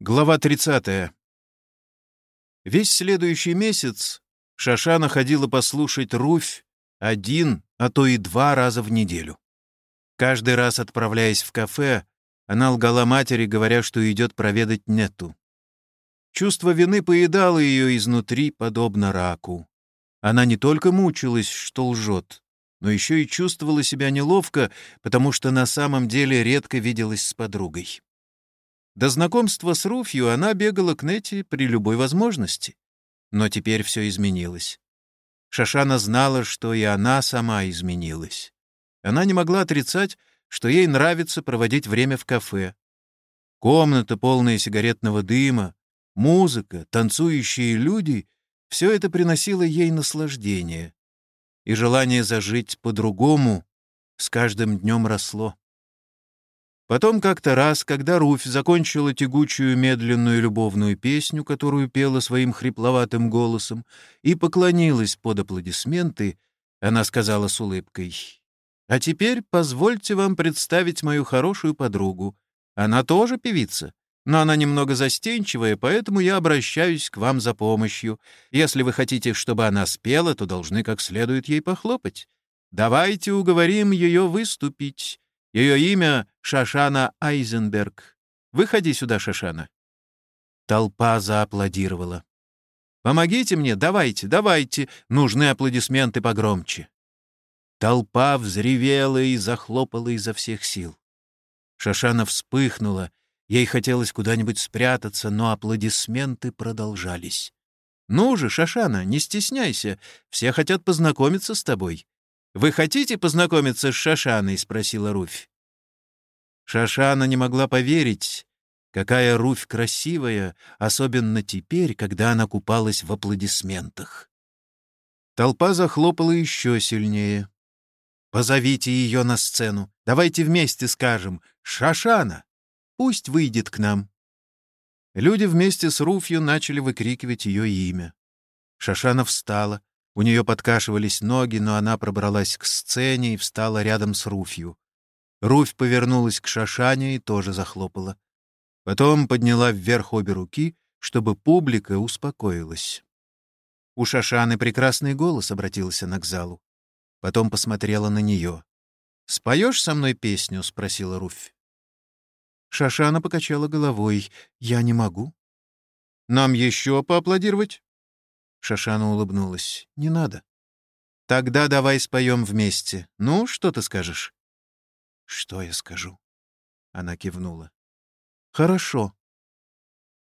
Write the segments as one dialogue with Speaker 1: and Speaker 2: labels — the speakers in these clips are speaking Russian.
Speaker 1: Глава 30. Весь следующий месяц Шашана ходила послушать Руфь один, а то и два раза в неделю. Каждый раз, отправляясь в кафе, она лгала матери, говоря, что идет проведать Нету. Чувство вины поедало ее изнутри, подобно раку. Она не только мучилась, что лжет, но еще и чувствовала себя неловко, потому что на самом деле редко виделась с подругой. До знакомства с Руфью она бегала к Нете при любой возможности. Но теперь все изменилось. Шашана знала, что и она сама изменилась. Она не могла отрицать, что ей нравится проводить время в кафе. Комната, полная сигаретного дыма, музыка, танцующие люди — все это приносило ей наслаждение. И желание зажить по-другому с каждым днем росло. Потом как-то раз, когда Руфь закончила тягучую медленную любовную песню, которую пела своим хрипловатым голосом, и поклонилась под аплодисменты, она сказала с улыбкой, «А теперь позвольте вам представить мою хорошую подругу. Она тоже певица, но она немного застенчивая, поэтому я обращаюсь к вам за помощью. Если вы хотите, чтобы она спела, то должны как следует ей похлопать. Давайте уговорим ее выступить». Ее имя Шашана Айзенберг. Выходи сюда, Шашана». Толпа зааплодировала. «Помогите мне, давайте, давайте, нужны аплодисменты погромче». Толпа взревела и захлопала изо всех сил. Шашана вспыхнула, ей хотелось куда-нибудь спрятаться, но аплодисменты продолжались. «Ну же, Шашана, не стесняйся, все хотят познакомиться с тобой. «Вы хотите познакомиться с Шашаной?» — спросила Руфь. Шашана не могла поверить, какая Руфь красивая, особенно теперь, когда она купалась в аплодисментах. Толпа захлопала еще сильнее. «Позовите ее на сцену. Давайте вместе скажем «Шашана!» Пусть выйдет к нам». Люди вместе с Руфью начали выкрикивать ее имя. Шашана встала, у нее подкашивались ноги, но она пробралась к сцене и встала рядом с Руфью. Руфь повернулась к Шашане и тоже захлопала. Потом подняла вверх обе руки, чтобы публика успокоилась. У Шашаны прекрасный голос, обратилась она к залу. Потом посмотрела на нее. «Споешь со мной песню?» — спросила Руфь. Шашана покачала головой. «Я не могу». «Нам еще поаплодировать?» Шашана улыбнулась. «Не надо». «Тогда давай споем вместе. Ну, что ты скажешь?» «Что я скажу?» Она кивнула. «Хорошо».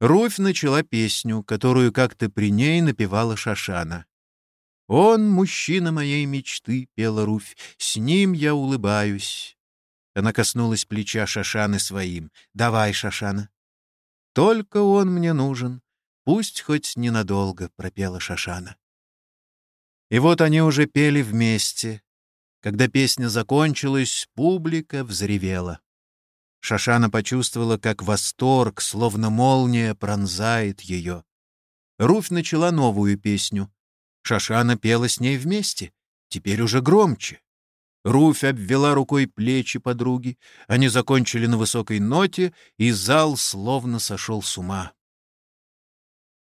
Speaker 1: Руфь начала песню, которую как-то при ней напевала Шашана. «Он — мужчина моей мечты», — пела Руфь, — «с ним я улыбаюсь». Она коснулась плеча Шашаны своим. «Давай, Шашана». «Только он мне нужен, «Пусть хоть ненадолго», — пропела Шашана. И вот они уже пели вместе. Когда песня закончилась, публика взревела. Шашана почувствовала, как восторг, словно молния, пронзает ее. Руфь начала новую песню. Шашана пела с ней вместе, теперь уже громче. Руфь обвела рукой плечи подруги, они закончили на высокой ноте, и зал словно сошел с ума.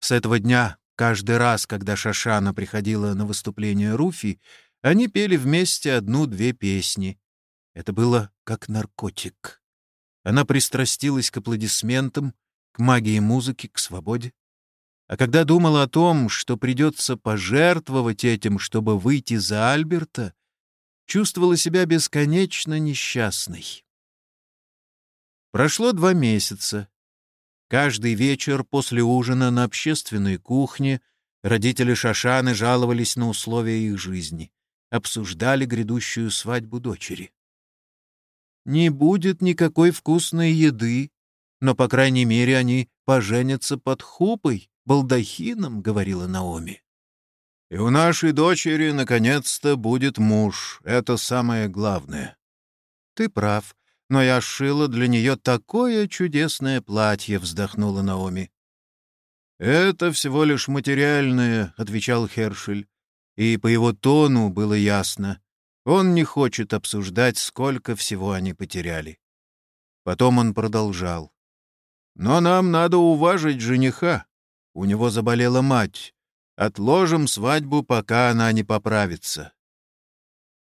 Speaker 1: С этого дня, каждый раз, когда Шашана приходила на выступление Руфи, они пели вместе одну-две песни. Это было как наркотик. Она пристрастилась к аплодисментам, к магии музыки, к свободе. А когда думала о том, что придется пожертвовать этим, чтобы выйти за Альберта, чувствовала себя бесконечно несчастной. Прошло два месяца, Каждый вечер после ужина на общественной кухне родители Шашаны жаловались на условия их жизни, обсуждали грядущую свадьбу дочери. «Не будет никакой вкусной еды, но, по крайней мере, они поженятся под хупой, балдахином», — говорила Наоми. «И у нашей дочери, наконец-то, будет муж. Это самое главное». «Ты прав но я сшила для нее такое чудесное платье», — вздохнула Наоми. «Это всего лишь материальное», — отвечал Хершель, и по его тону было ясно. Он не хочет обсуждать, сколько всего они потеряли. Потом он продолжал. Но нам надо уважить жениха. У него заболела мать. Отложим свадьбу, пока она не поправится.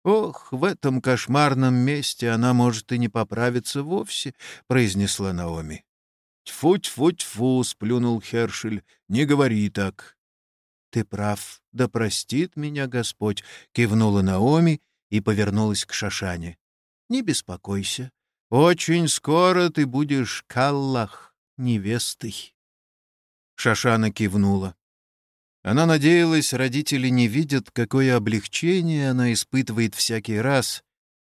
Speaker 1: «Ох, в этом кошмарном месте она может и не поправиться вовсе», — произнесла Наоми. «Тьфу-тьфу-тьфу», — сплюнул Хершель, — «не говори так». «Ты прав, да простит меня Господь», — кивнула Наоми и повернулась к Шашане. «Не беспокойся, очень скоро ты будешь Каллах невестой». Шашана кивнула. Она надеялась, родители не видят, какое облегчение она испытывает всякий раз,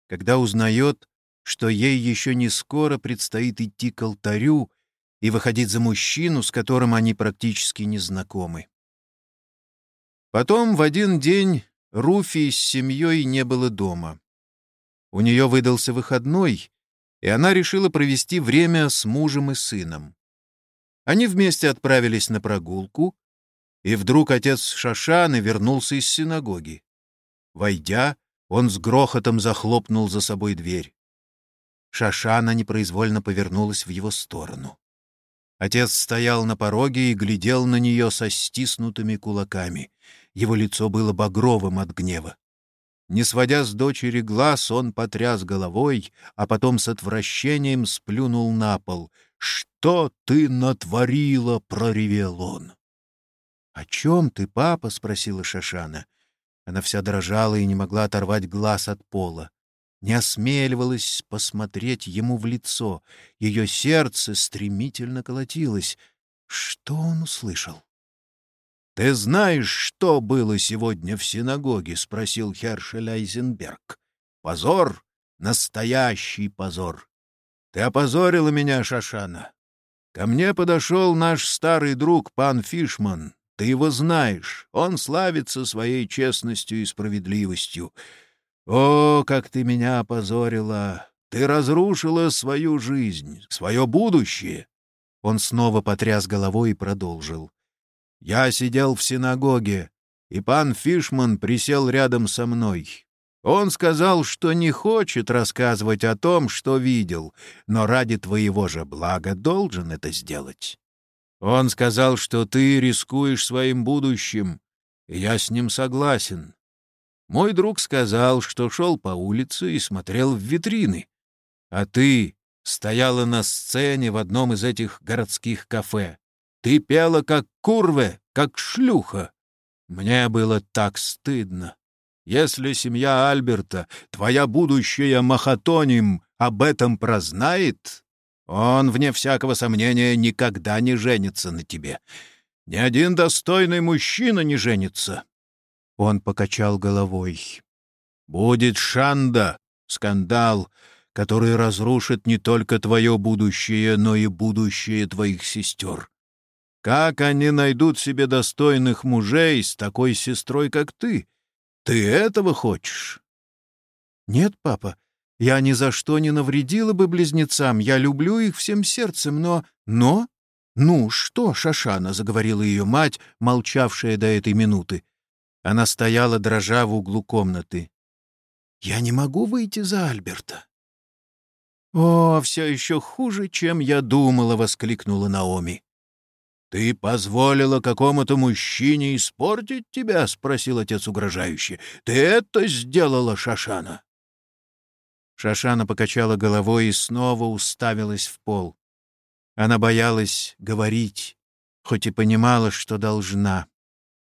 Speaker 1: когда узнает, что ей еще не скоро предстоит идти к алтарю и выходить за мужчину, с которым они практически не знакомы. Потом в один день Руфи с семьей не было дома. У нее выдался выходной, и она решила провести время с мужем и сыном. Они вместе отправились на прогулку, и вдруг отец Шашаны вернулся из синагоги. Войдя, он с грохотом захлопнул за собой дверь. Шашана непроизвольно повернулась в его сторону. Отец стоял на пороге и глядел на нее со стиснутыми кулаками. Его лицо было багровым от гнева. Не сводя с дочери глаз, он потряс головой, а потом с отвращением сплюнул на пол. «Что ты натворила?» — проревел он. «О чем ты, папа?» — спросила Шашана. Она вся дрожала и не могла оторвать глаз от пола. Не осмеливалась посмотреть ему в лицо. Ее сердце стремительно колотилось. Что он услышал? «Ты знаешь, что было сегодня в синагоге?» — спросил Хершель Айзенберг. «Позор! Настоящий позор! Ты опозорила меня, Шашана. Ко мне подошел наш старый друг, пан Фишман, ты его знаешь. Он славится своей честностью и справедливостью. О, как ты меня опозорила! Ты разрушила свою жизнь, свое будущее!» Он снова потряс головой и продолжил. «Я сидел в синагоге, и пан Фишман присел рядом со мной. Он сказал, что не хочет рассказывать о том, что видел, но ради твоего же блага должен это сделать. Он сказал, что ты рискуешь своим будущим, я с ним согласен. Мой друг сказал, что шел по улице и смотрел в витрины, а ты стояла на сцене в одном из этих городских кафе. Ты пела как курве, как шлюха. Мне было так стыдно. Если семья Альберта, твоя будущая Махатоним, об этом прознает, он, вне всякого сомнения, никогда не женится на тебе. Ни один достойный мужчина не женится. Он покачал головой. Будет шанда, скандал, который разрушит не только твое будущее, но и будущее твоих сестер. Как они найдут себе достойных мужей с такой сестрой, как ты? Ты этого хочешь? Нет, папа, я ни за что не навредила бы близнецам, я люблю их всем сердцем, но... Но? Ну что, Шашана, — заговорила ее мать, молчавшая до этой минуты. Она стояла, дрожа в углу комнаты. «Я не могу выйти за Альберта». «О, все еще хуже, чем я думала!» — воскликнула Наоми. «Ты позволила какому-то мужчине испортить тебя?» — спросил отец угрожающе. «Ты это сделала, Шашана?» Шашана покачала головой и снова уставилась в пол. Она боялась говорить, хоть и понимала, что должна.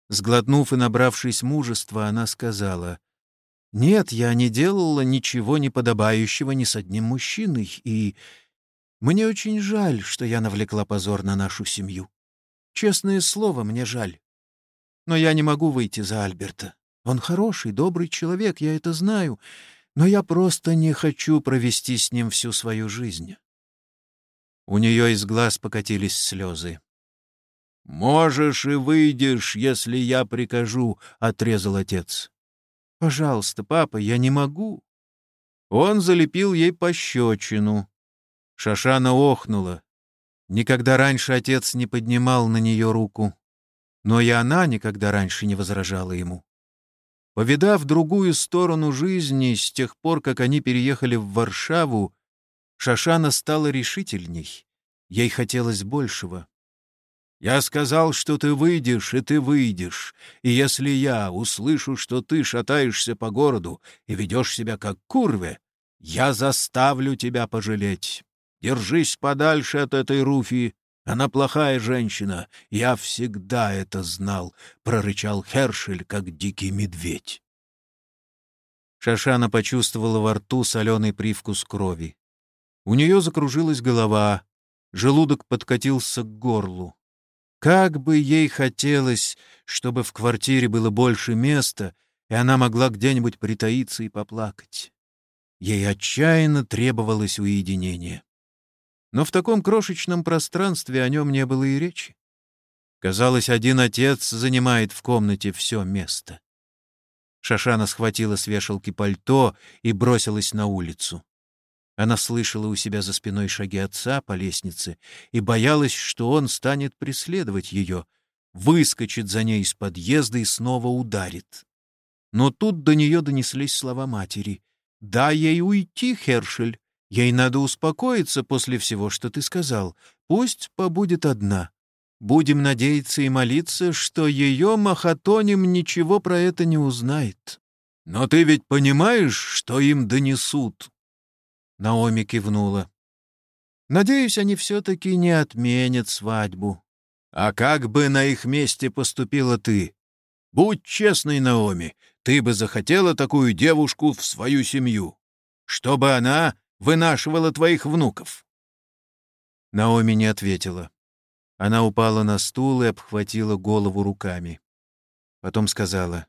Speaker 1: Сглотнув и набравшись мужества, она сказала, «Нет, я не делала ничего неподобающего ни с одним мужчиной, и мне очень жаль, что я навлекла позор на нашу семью. Честное слово, мне жаль. Но я не могу выйти за Альберта. Он хороший, добрый человек, я это знаю, но я просто не хочу провести с ним всю свою жизнь». У нее из глаз покатились слезы. «Можешь и выйдешь, если я прикажу», — отрезал отец. «Пожалуйста, папа, я не могу». Он залепил ей пощечину. Шашана охнула. Никогда раньше отец не поднимал на нее руку, но и она никогда раньше не возражала ему. Повидав другую сторону жизни с тех пор, как они переехали в Варшаву, Шашана стала решительней. Ей хотелось большего. «Я сказал, что ты выйдешь, и ты выйдешь. И если я услышу, что ты шатаешься по городу и ведешь себя как курве, я заставлю тебя пожалеть. Держись подальше от этой Руфи. Она плохая женщина. Я всегда это знал», — прорычал Хершель, как дикий медведь. Шашана почувствовала во рту соленый привкус крови. У нее закружилась голова, желудок подкатился к горлу. Как бы ей хотелось, чтобы в квартире было больше места, и она могла где-нибудь притаиться и поплакать. Ей отчаянно требовалось уединение. Но в таком крошечном пространстве о нем не было и речи. Казалось, один отец занимает в комнате все место. Шашана схватила с вешалки пальто и бросилась на улицу. Она слышала у себя за спиной шаги отца по лестнице и боялась, что он станет преследовать ее, выскочит за ней из подъезда и снова ударит. Но тут до нее донеслись слова матери. «Дай ей уйти, Хершель. Ей надо успокоиться после всего, что ты сказал. Пусть побудет одна. Будем надеяться и молиться, что ее Махатоним ничего про это не узнает. Но ты ведь понимаешь, что им донесут?» Наоми кивнула. «Надеюсь, они все-таки не отменят свадьбу. А как бы на их месте поступила ты? Будь честной, Наоми, ты бы захотела такую девушку в свою семью, чтобы она вынашивала твоих внуков?» Наоми не ответила. Она упала на стул и обхватила голову руками. Потом сказала,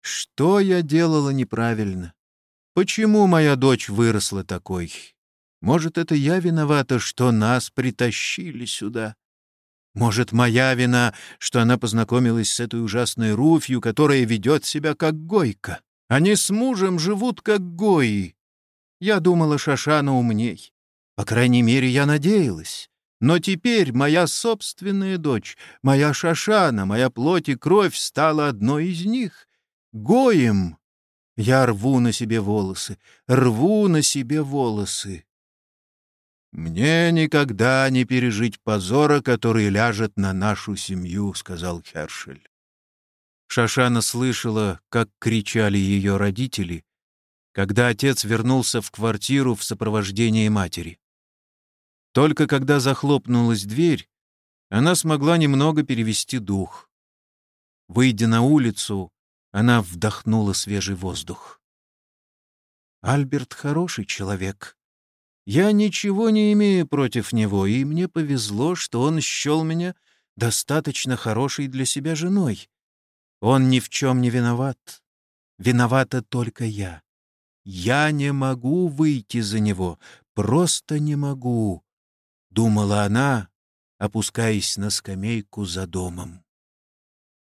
Speaker 1: «Что я делала неправильно? Почему моя дочь выросла такой? Может, это я виновата, что нас притащили сюда? Может, моя вина, что она познакомилась с этой ужасной Руфью, которая ведет себя как гойка? Они с мужем живут как гои. Я думала, Шашана умней. По крайней мере, я надеялась. Но теперь моя собственная дочь, моя Шашана, моя плоть и кровь стала одной из них. Гоем. Я рву на себе волосы, рву на себе волосы. «Мне никогда не пережить позора, который ляжет на нашу семью», — сказал Хершель. Шашана слышала, как кричали ее родители, когда отец вернулся в квартиру в сопровождении матери. Только когда захлопнулась дверь, она смогла немного перевести дух. Выйдя на улицу, она вдохнула свежий воздух. «Альберт хороший человек. Я ничего не имею против него, и мне повезло, что он счел меня достаточно хорошей для себя женой. Он ни в чем не виноват. Виновата только я. Я не могу выйти за него, просто не могу. — думала она, опускаясь на скамейку за домом.